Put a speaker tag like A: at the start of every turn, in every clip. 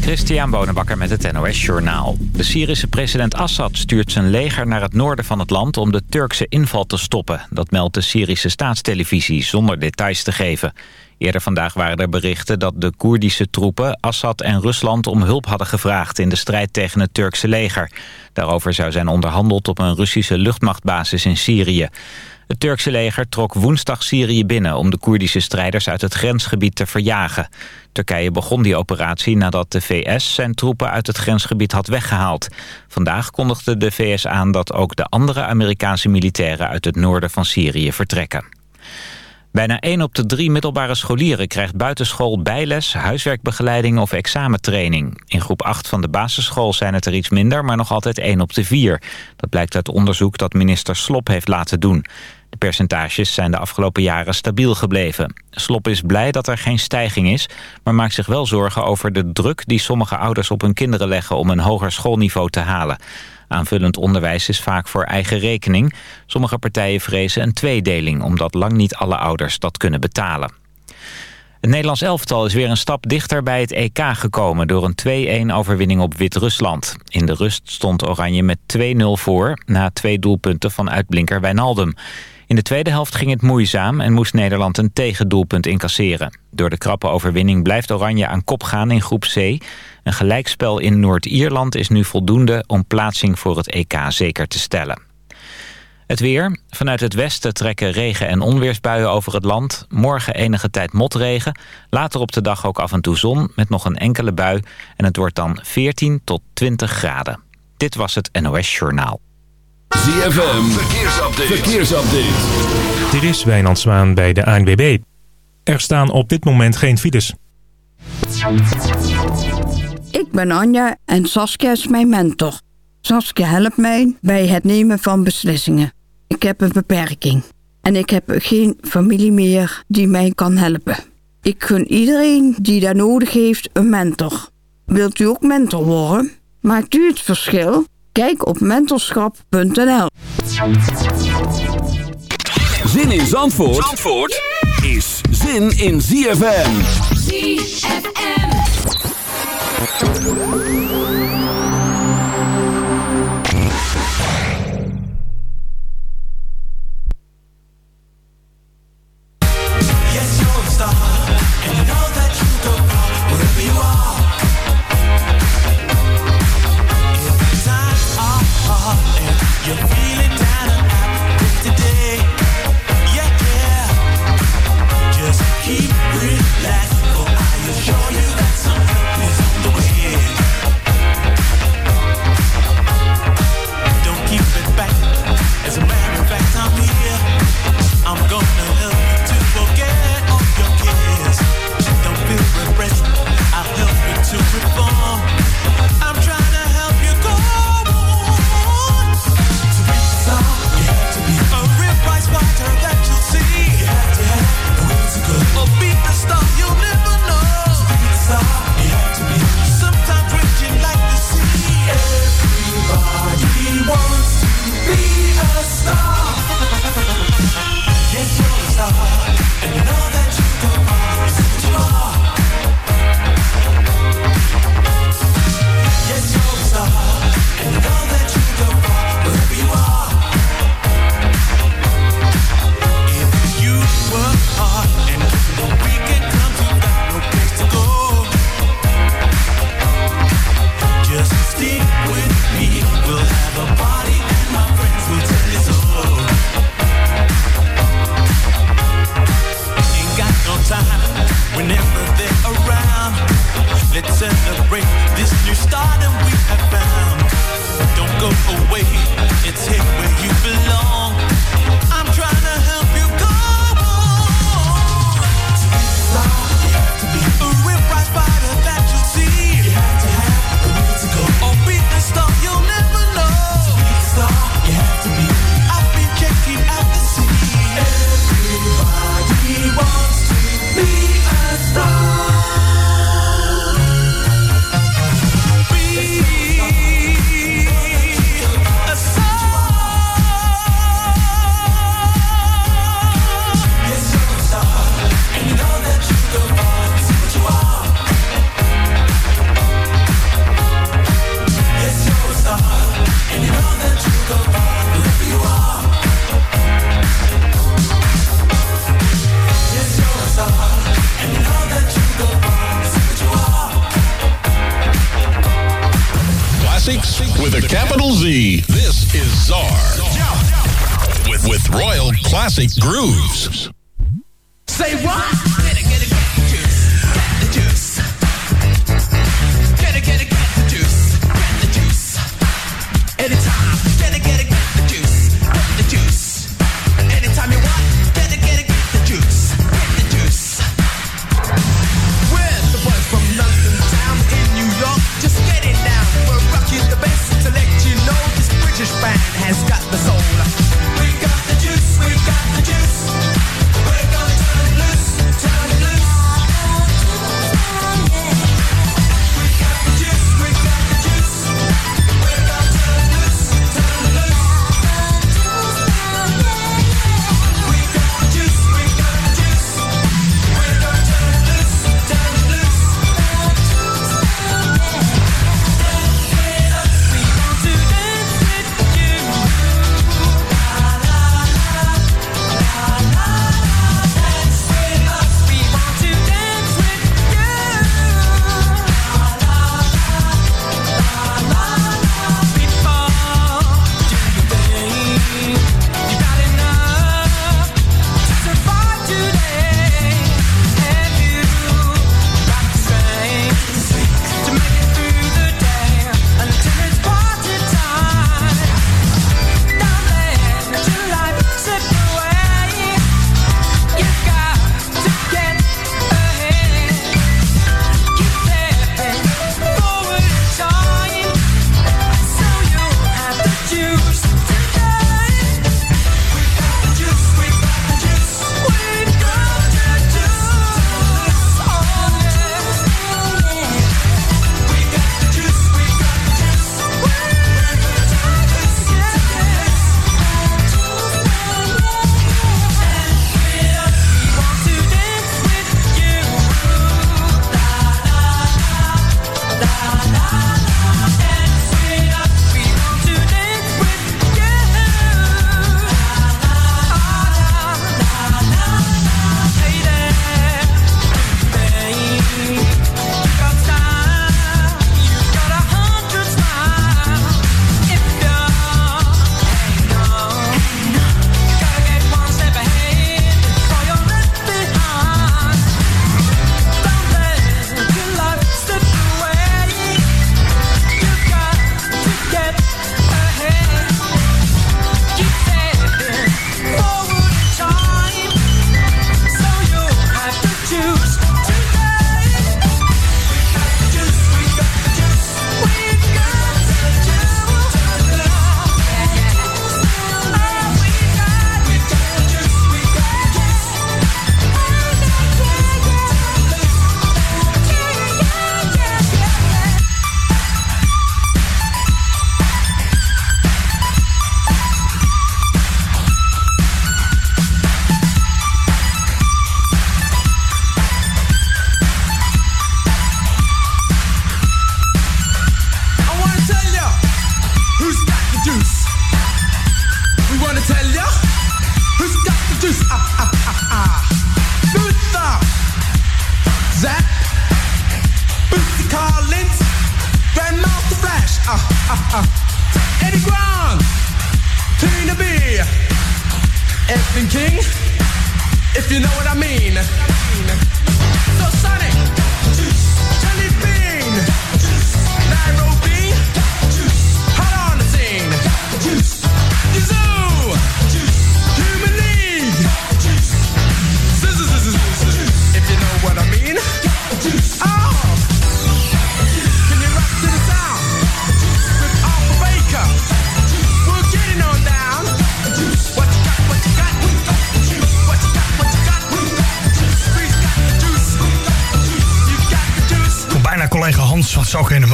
A: Christian Bonenbakker met het NOS Journaal. De Syrische president Assad stuurt zijn leger naar het noorden van het land... om de Turkse inval te stoppen. Dat meldt de Syrische staatstelevisie, zonder details te geven. Eerder vandaag waren er berichten dat de Koerdische troepen... Assad en Rusland om hulp hadden gevraagd... in de strijd tegen het Turkse leger. Daarover zou zijn onderhandeld op een Russische luchtmachtbasis in Syrië. Het Turkse leger trok woensdag Syrië binnen om de Koerdische strijders uit het grensgebied te verjagen. Turkije begon die operatie nadat de VS zijn troepen uit het grensgebied had weggehaald. Vandaag kondigde de VS aan dat ook de andere Amerikaanse militairen uit het noorden van Syrië vertrekken. Bijna 1 op de drie middelbare scholieren krijgt buitenschool bijles, huiswerkbegeleiding of examentraining. In groep 8 van de basisschool zijn het er iets minder, maar nog altijd 1 op de 4. Dat blijkt uit onderzoek dat minister Slop heeft laten doen. Percentages zijn de afgelopen jaren stabiel gebleven. Slop is blij dat er geen stijging is, maar maakt zich wel zorgen over de druk die sommige ouders op hun kinderen leggen om een hoger schoolniveau te halen. Aanvullend onderwijs is vaak voor eigen rekening. Sommige partijen vrezen een tweedeling, omdat lang niet alle ouders dat kunnen betalen. Het Nederlands elftal is weer een stap dichter bij het EK gekomen... door een 2-1 overwinning op Wit-Rusland. In de rust stond Oranje met 2-0 voor... na twee doelpunten van uitblinker Wijnaldum. In de tweede helft ging het moeizaam en moest Nederland een tegendoelpunt incasseren. Door de krappe overwinning blijft Oranje aan kop gaan in groep C. Een gelijkspel in Noord-Ierland is nu voldoende om plaatsing voor het EK zeker te stellen. Het weer. Vanuit het westen trekken regen- en onweersbuien over het land. Morgen enige tijd motregen. Later op de dag ook af en toe zon met nog een enkele bui. En het wordt dan 14 tot 20 graden. Dit was het NOS Journaal.
B: ZFM. Verkeersupdate. Verkeersupdate.
C: Dit is Wijnand Zwaan bij de ANWB. Er staan op dit moment geen files.
D: Ik ben Anja en Saskia is mijn mentor. Saskia helpt mij bij het nemen van beslissingen. Ik heb een beperking en ik heb geen familie meer die mij kan helpen. Ik gun iedereen die daar nodig heeft een mentor. Wilt u ook mentor worden? Maakt u het verschil? Kijk op mentorschap.nl
B: Zin in Zandvoort, Zandvoort is zin in ZFM.
E: ZFM.
F: Yeah,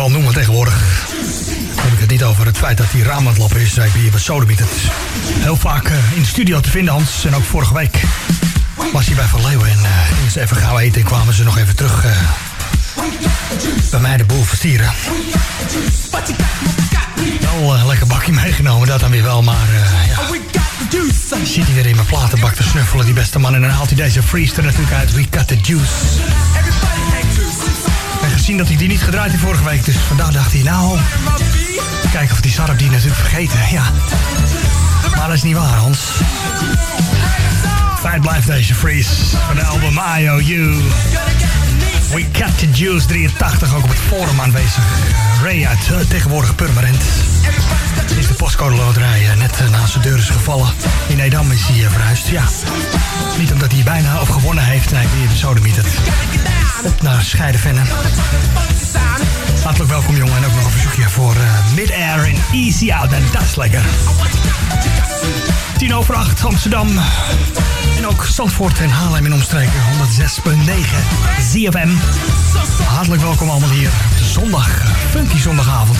G: overal noemen tegenwoordig. Dan heb ik het niet over het feit dat die raam aan het lappen is. Hij hier bij Sodomiet. Heel vaak eh, in de studio te vinden, Hans. En ook vorige week was hij bij Van Leeuwen. En eh, gingen ze even gauw eten en kwamen ze nog even terug... Eh, bij mij de boel versieren. Wel een lekker bakje meegenomen, dat dan weer wel, maar uh, ja. Zit hij weer in mijn platenbak te snuffelen, die beste man. En dan haalt hij deze freester natuurlijk uit. We cut the juice gezien dat hij die niet gedraaid heb vorige week. Dus vandaag dacht hij, nou... Kijken of die Sarp die natuurlijk vergeten. Ja. Maar dat is niet waar, Hans. Feit blijft deze freeze van de album IOU. We kept The Juice 83, ook op het forum aanwezig. Ray uit eh, tegenwoordige tegenwoordig Is de postcode loterij eh, net eh, naast de deur is gevallen. In Edam is hij verhuisd, ja. Niet omdat hij bijna of gewonnen heeft, nee, weer de sodemiet. Op naar Scheidevennen. Hartelijk welkom jongen en ook nog een verzoekje voor eh, Mid-Air en Easy Out. En dat is lekker. 10 over 8 Amsterdam. En ook Zandvoort en Haarlem in omstreken 106.9 ZFM. Hartelijk welkom allemaal hier zondag, funky zondagavond.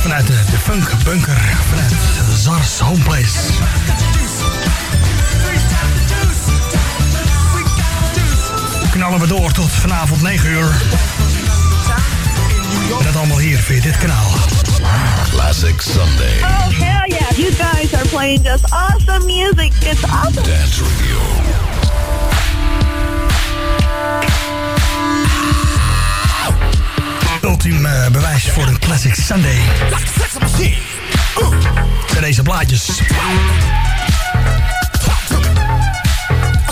G: Vanuit de, de Funk Bunker, vanuit Zars Homeplace. Knallen we door tot vanavond 9 uur. En dat allemaal hier via dit kanaal.
H: Classic Sunday.
I: Oh, hell yeah. You guys are playing just awesome music. It's awesome.
H: Dance Radio.
G: Ultiem eh, bewijs voor een Classic Sunday. Zijn deze blaadjes.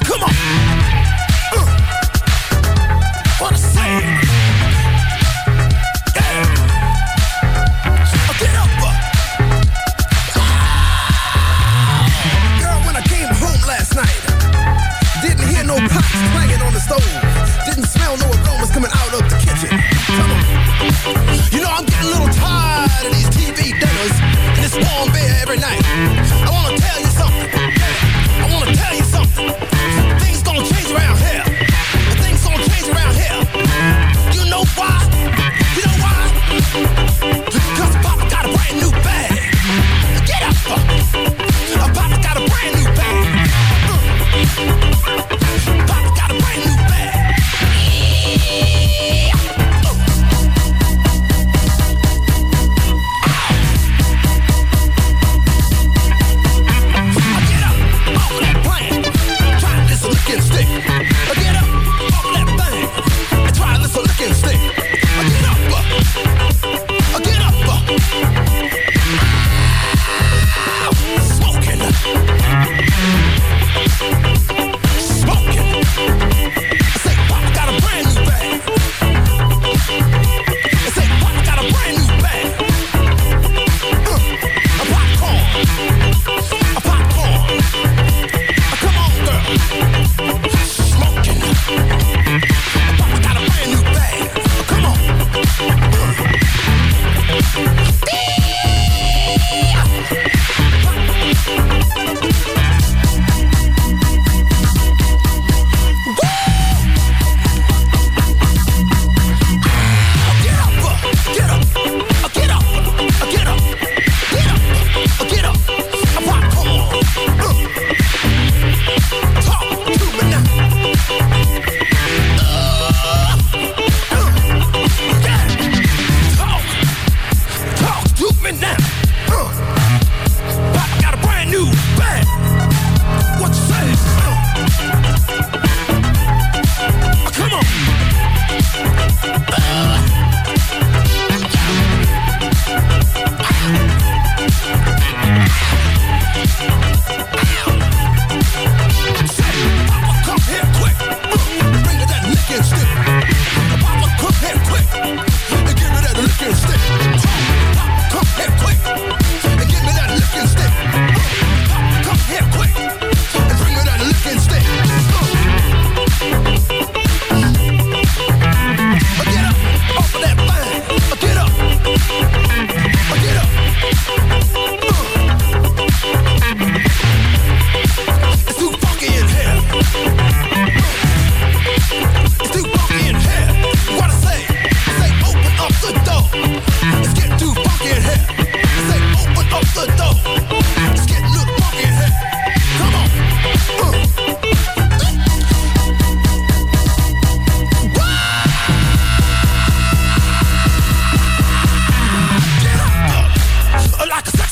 F: Come on. Uh. Wanna sing? Yeah.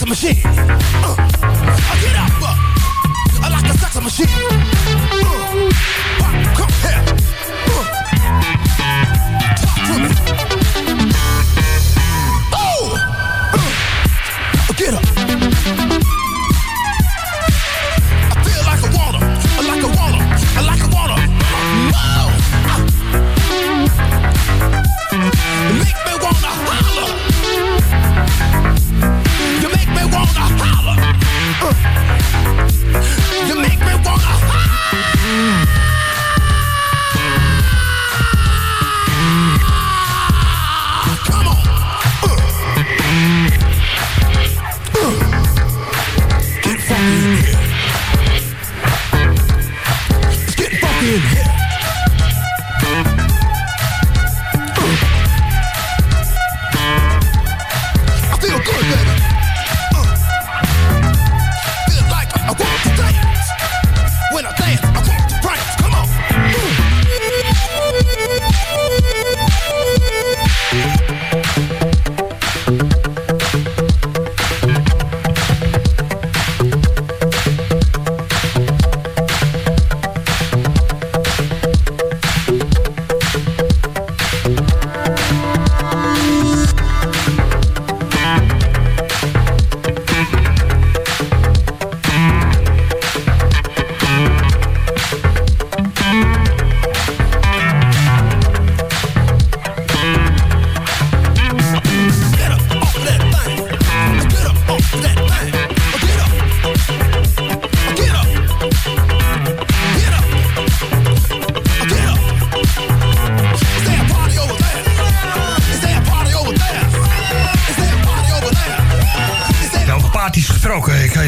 F: Machine. Uh, get up uh, like a sex machine.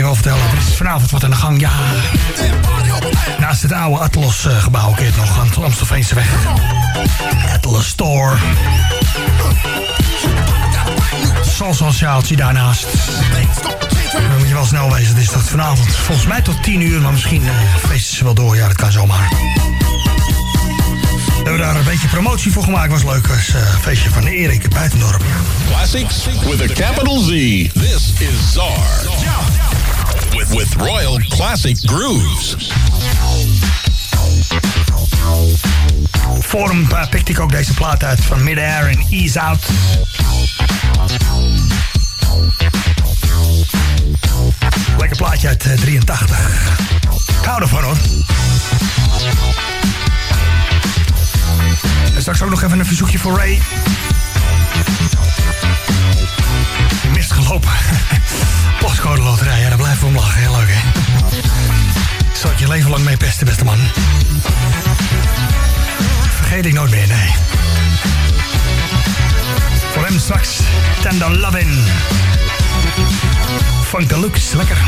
G: Wel vertellen. Er is vanavond wat aan de gang. Ja, naast het oude Atlas eh, gebouw keert nog aan de Amstelveense weg. Atlas Store. Salsa sjaaltje daarnaast. Dan moet je wel snel wezen. Het is tot vanavond volgens mij tot 10 uur. Maar misschien eh, feesten ze wel door. Ja, dat kan zomaar. We hebben daar een beetje promotie voor gemaakt. Was leuk. Was eh, feestje van Erik Buitendorp.
H: Classics with a capital Z. This is Czar. With, Royal Classic Grooves.
G: Forum eh, pikte ik ook deze plaat uit van Mid-Air en Ease Out. Lekker plaatje uit eh, 83. Ik hou ervan hoor. En straks ook nog even een verzoekje voor Ray. Mist gelopen. Postcode ja, daar blijven we om lachen. Heel leuk hè. Zal ik je leven lang mee pesten, beste man. Vergeet ik nooit meer, nee. Voor hem straks Tender Lovin'. Funk Deluxe, lekker.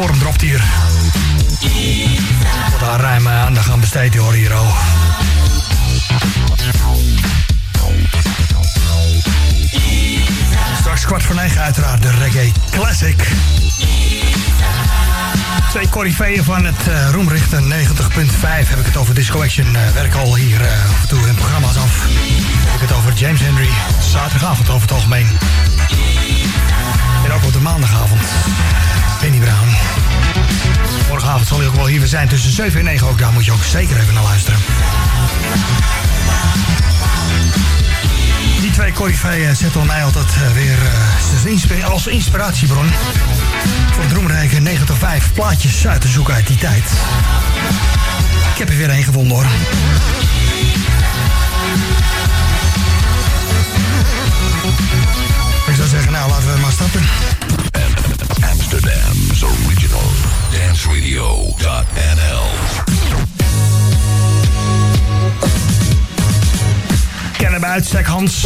G: Forum dropt hier. Daar ruim eh, aandacht aan besteed hoor hier oh. Straks kwart voor negen uiteraard de Reggae Classic. Twee corifeeën van het uh, roemrichten 90.5 heb ik het over Disco Action. Uh, werk al hier af en toe in programma's af. Heb ik het over James Henry. Zaterdagavond over het algemeen. En ook op de maandagavond. Benny Brown. Morgenavond zal hij ook wel hier weer zijn tussen 7 en 9 ook. Daar moet je ook zeker even naar luisteren. Die twee corifeeën zetten mij altijd uh, weer uh, als inspiratiebron voor het roemrijke 95 plaatjes uit te zoeken uit die tijd. Ik heb er weer één gevonden hoor. Ik zou zeggen, nou laten we maar starten.
H: Amsterdam's original dance radio.nl
G: Kennen bij uitstek Hans.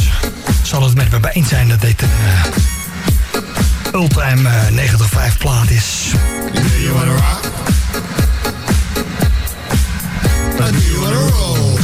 G: Zal het met me bij eens zijn dat dit een uh, ultime uh, 95 plaat is.
J: Do you wanna rock? Or do you wanna roll?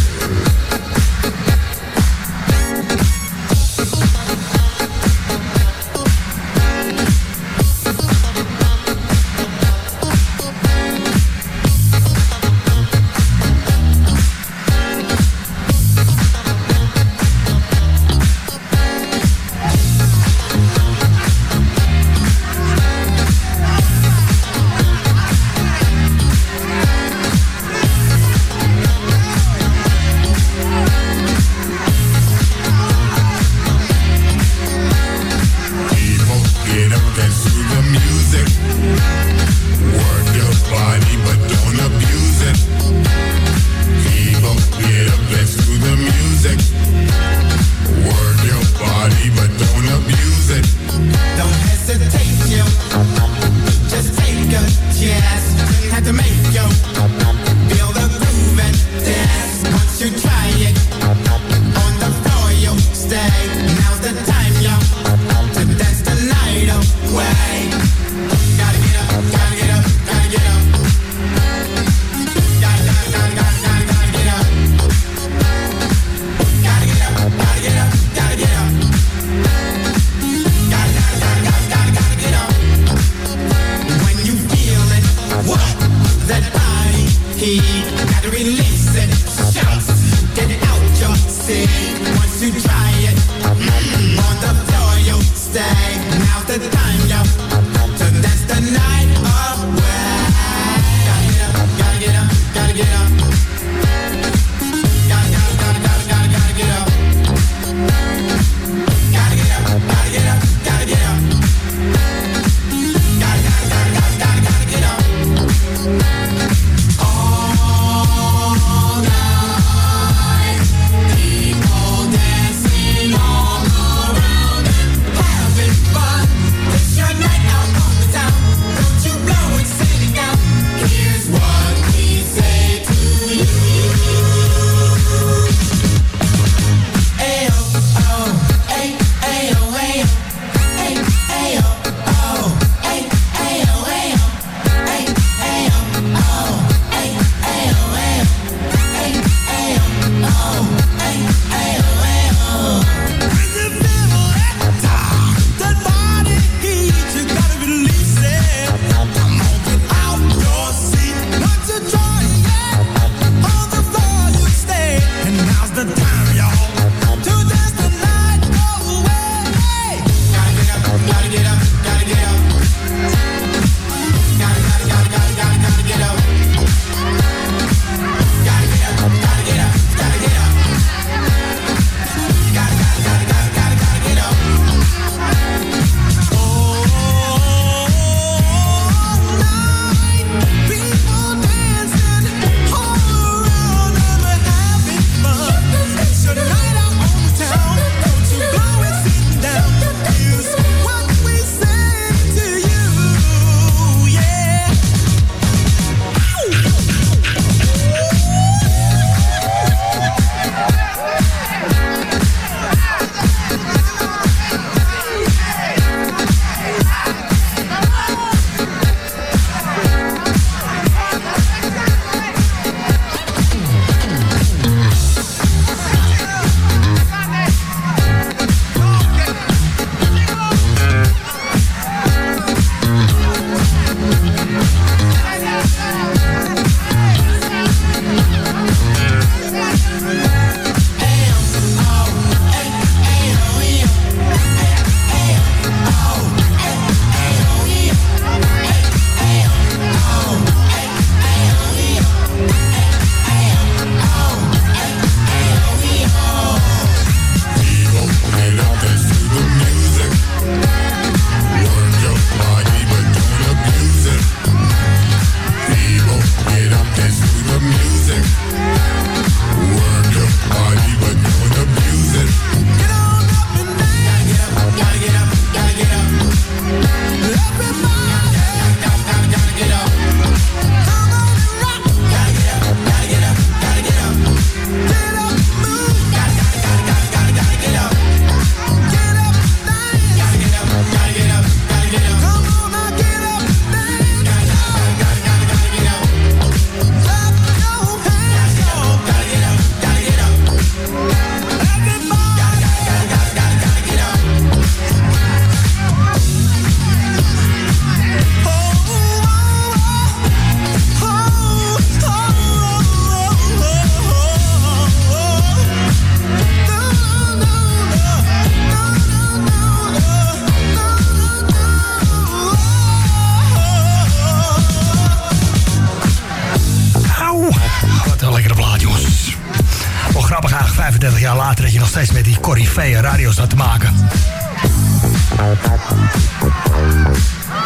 G: Eigenlijk 35 jaar later dat je nog steeds met die Corifee radio staat te maken.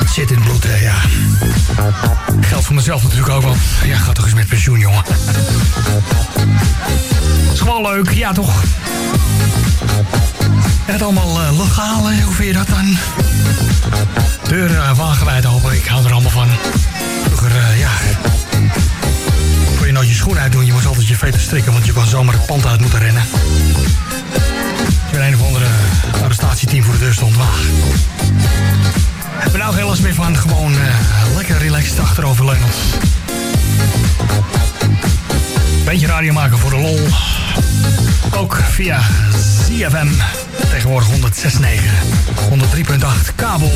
G: Zit in bloed, hè, ja. Geldt voor mezelf natuurlijk ook, want ja, ga toch eens met pensioen, jongen. is gewoon leuk, ja toch? Het allemaal eh, legaal, hoe vind je dat dan? Deuren uh, wagenwijd open, ik hou er allemaal van. Vroeger, eh, ja... Kon je je schoen uitdoen, je moest altijd je veten strikken, want je kon zomaar het pand uit moeten rennen. Als er een of andere arrestatieteam voor de deur stond, wacht. Heb er nou geen last meer van, gewoon eh, lekker relaxed achteroverleunend. Beetje radio maken voor de lol. Ook via ZFM. Tegenwoordig 106.9. 103.8 kabel.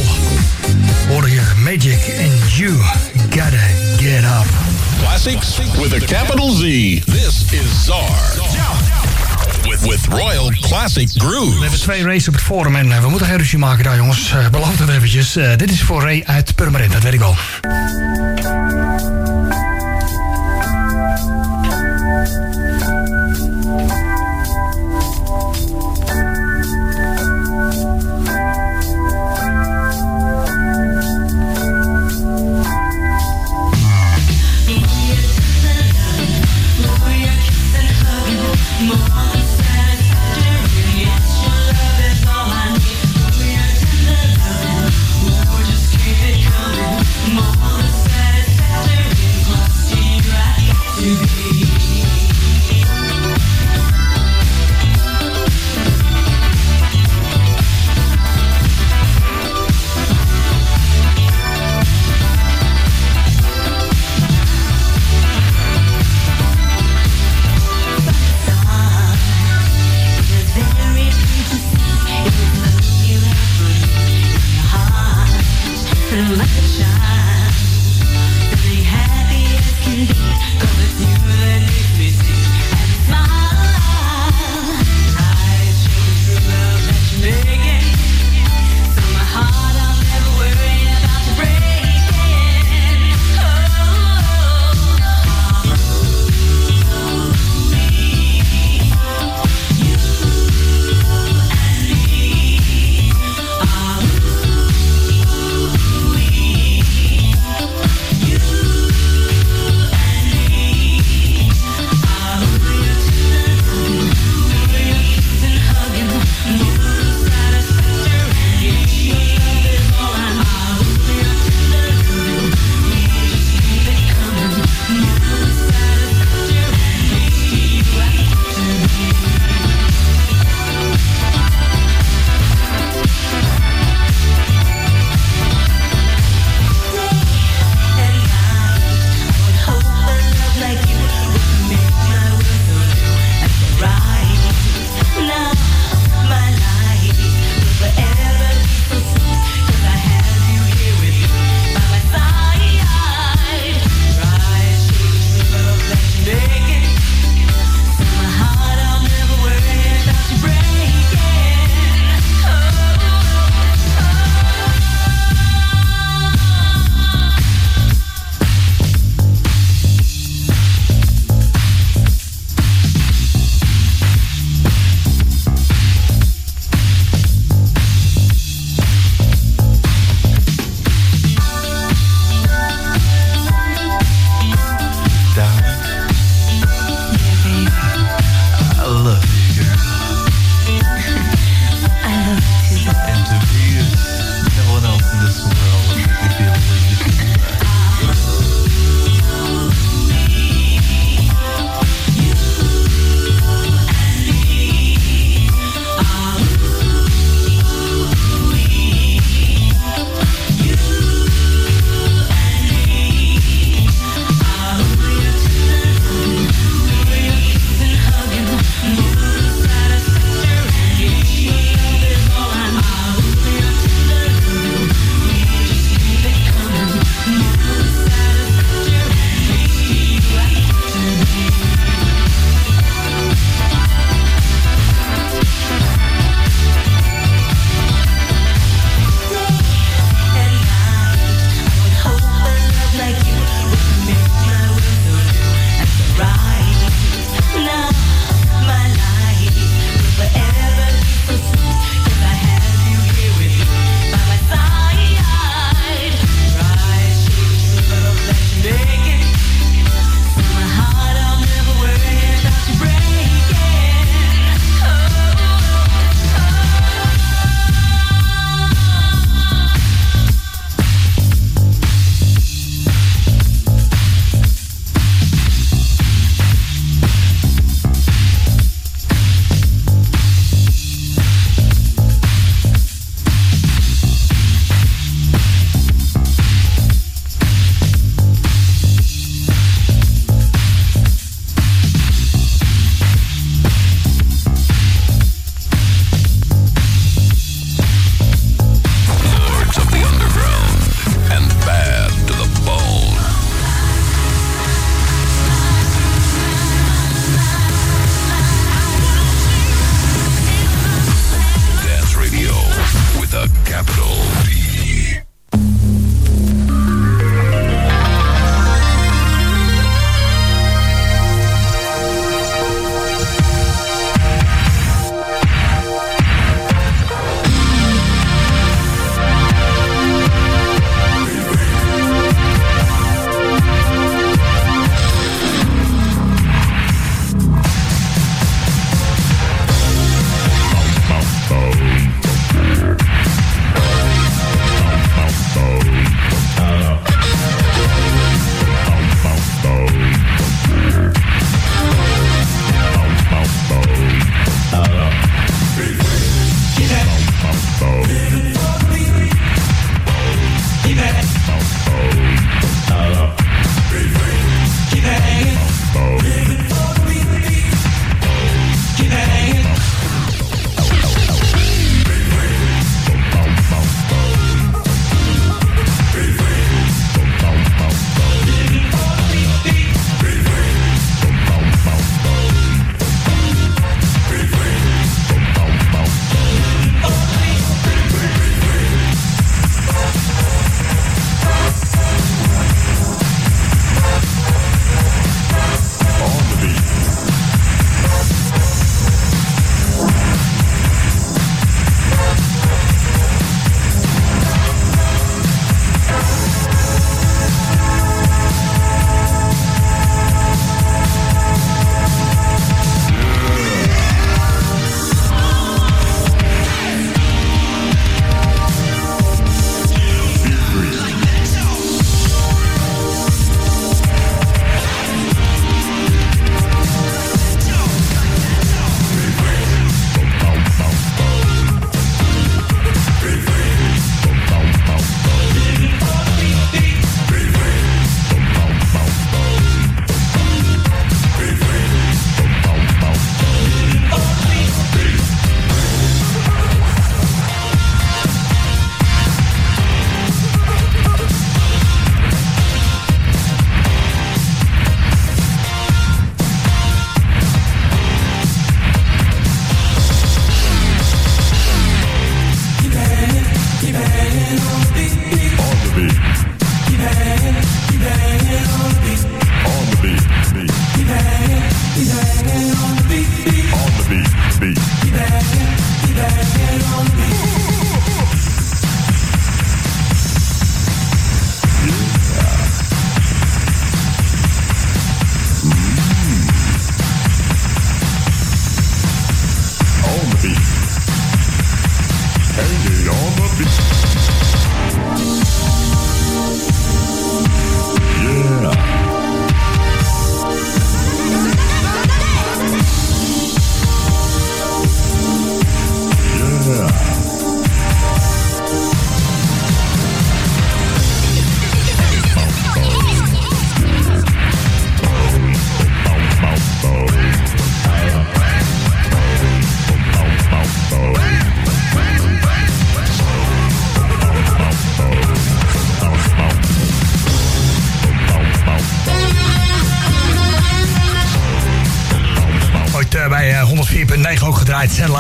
G: Hoor je Magic and You Gotta Get Up.
H: Classics with a capital Z. This is Czar. With, with Royal Classic
G: We
H: Grooves.
G: hebben twee races op het forum en eh, we moeten geen ruzie maken daar jongens. Uh, beloof het eventjes. Eh, dit is voor Ray uit Purmerend, dat weet ik wel.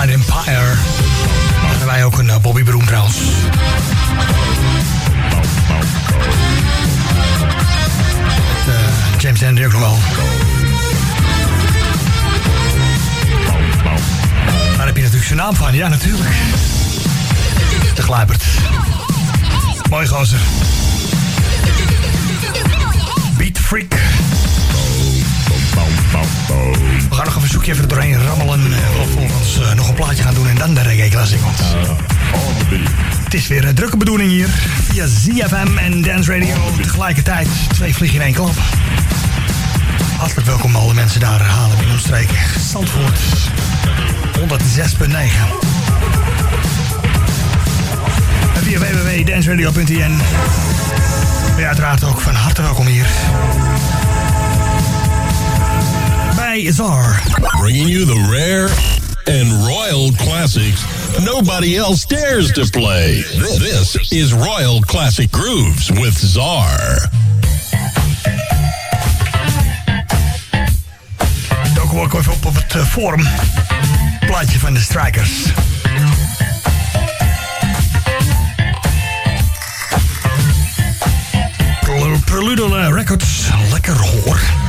G: Empire. Hadden wij ook een eh, Bobby Broem trouwens. Eh, James Henry ook nog wel. Daar heb je natuurlijk zijn naam van. Ja, natuurlijk. Het is weer een drukke bedoeling hier. Via ZFM en Dance Radio. Tegelijkertijd twee vliegen in één klap. Hartelijk welkom alle mensen daar halen in omstreken. Zandvoort 106.9. En via www.danceradio.nl ben je uiteraard ook van harte welkom hier. Bij Zar.
K: Bringing you the rare and royal classics nobody else dares to play. This is Royal Classic Grooves with Czar.
G: Doken we ook even op op het forum. Plaatje van de Strikers. Prel- Prelude eh, Records. Lekker hoor.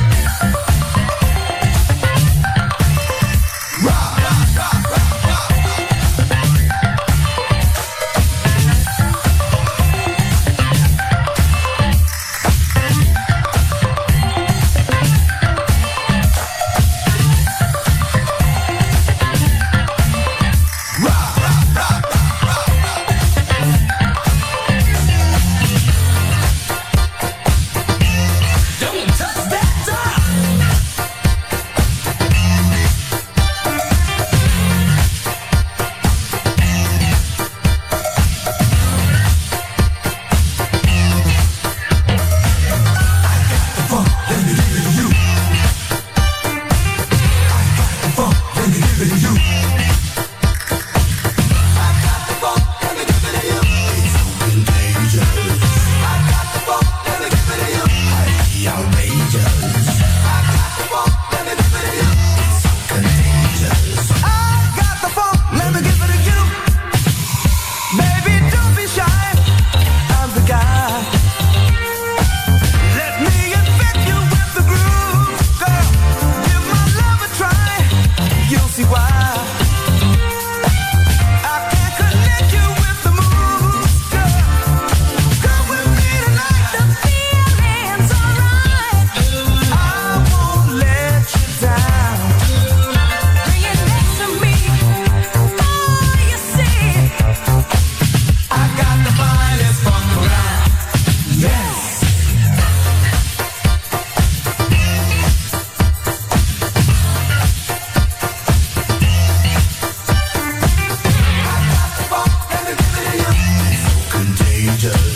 G: Show.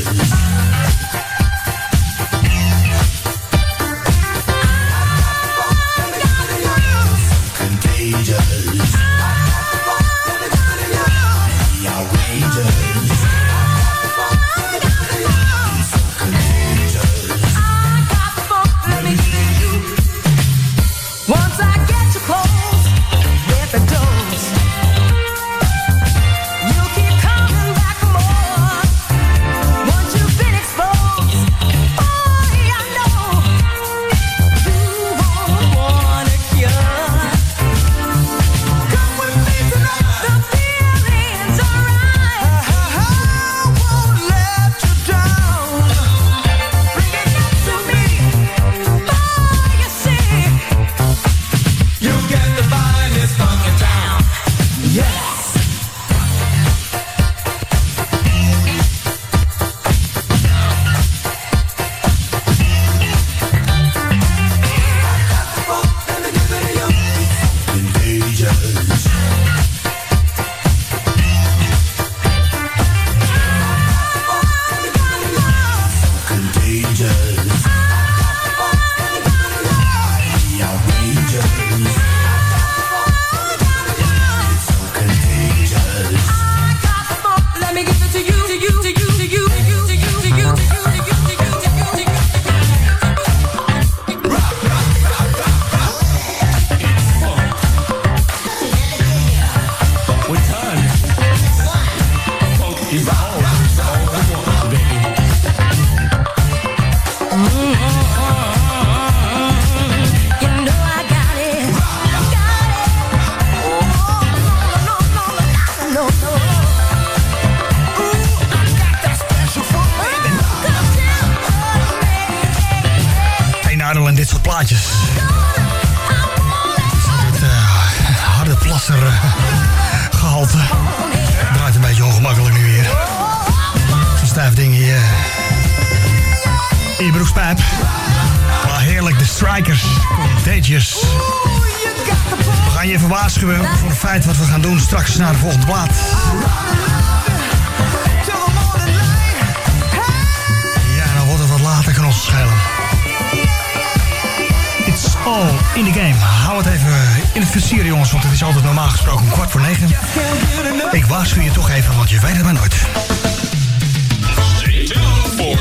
G: Het eh, harde plasser eh, gehalte. Draait een beetje ongemakkelijk nu weer. Zo'n stijf ding hier. in je broekspijp. Maar heerlijk, de strikers. Contagious. We gaan je even waarschuwen voor het feit wat we gaan doen straks naar de volgende plaat. Ja, dan wordt het wat later, kan. All in the game. Hou het even in het vizier, jongens, want het is altijd normaal gesproken kwart voor negen. Ik waarschuw je toch even, want je weet het maar nooit.
H: Stay tuned for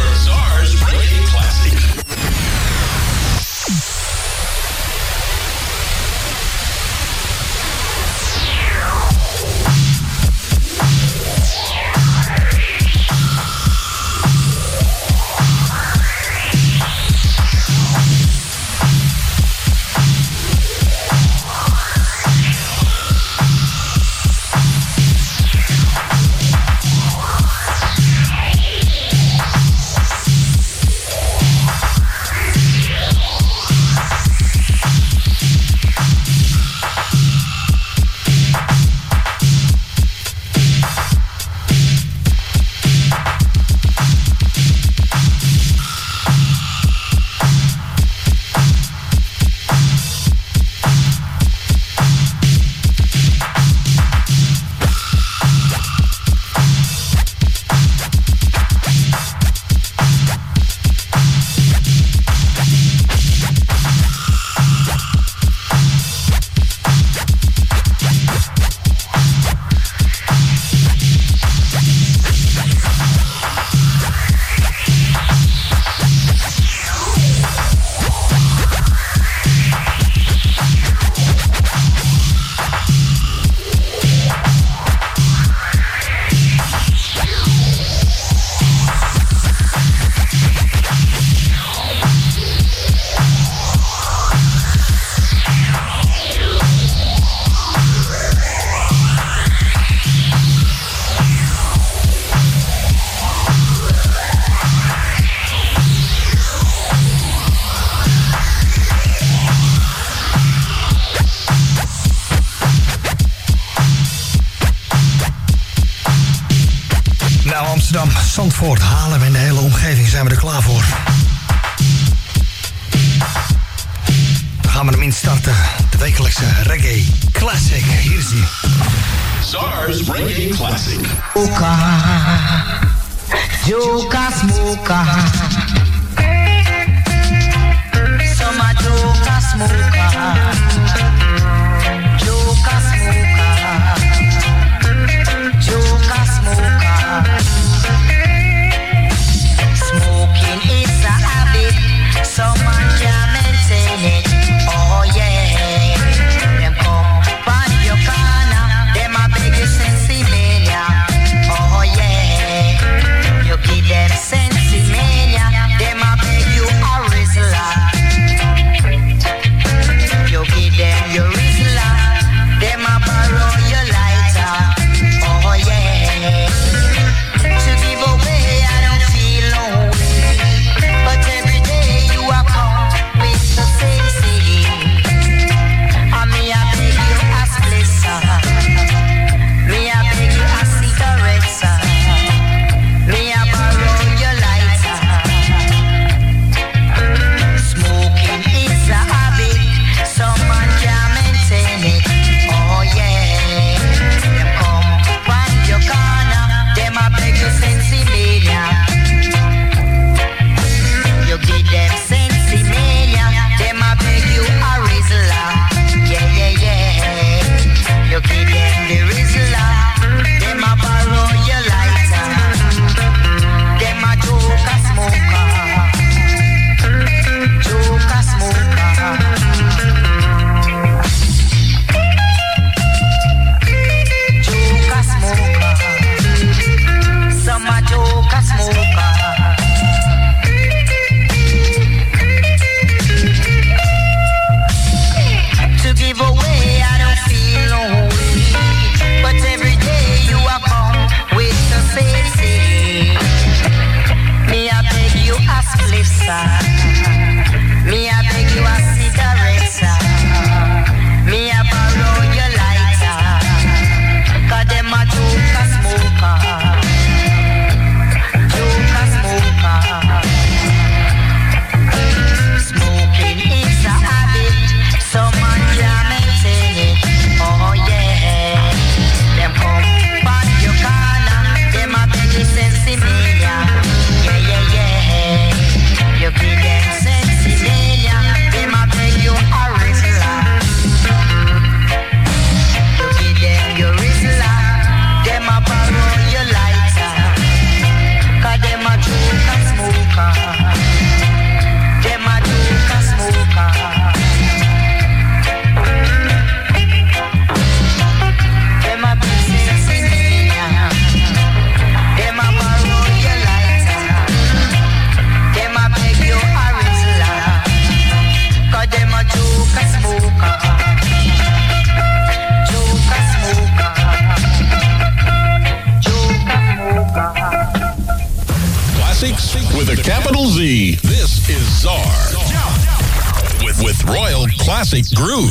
G: Groove.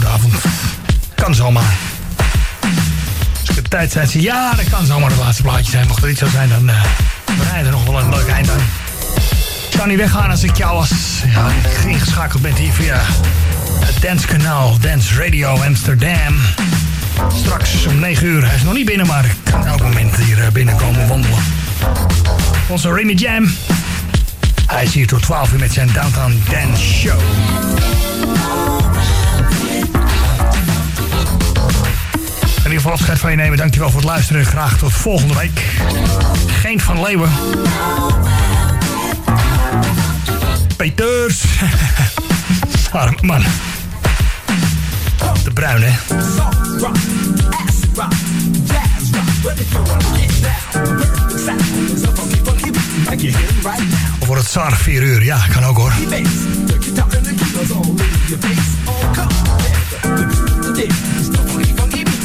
G: voor avond. Kan zomaar. Als ik de tijd zijn ze ja, dat kan zomaar het laatste plaatje zijn. Mocht er iets zo zijn, dan uh, rijden nog wel een leuk eind aan. Ik zou niet weggaan als ik jou was. Ja, ingeschakeld bent hier via het Dance Kanaal, Dance Radio Amsterdam. Straks om 9 uur. Hij is nog niet binnen, maar ik kan elk moment hier eh, binnenkomen wandelen. Onze Remy Jam.
F: Hij is hier tot 12 uur met zijn Downtown Dance Show. ieder geval afscheid van je nemen. Dankjewel voor het luisteren. Graag tot volgende week. Geen van Leeuwen. Peters. Arm man. De Bruin, hè? Of wordt het zar 4 uur? Ja, kan ook hoor.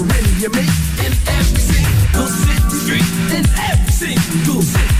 L: career you in every single city in every single city.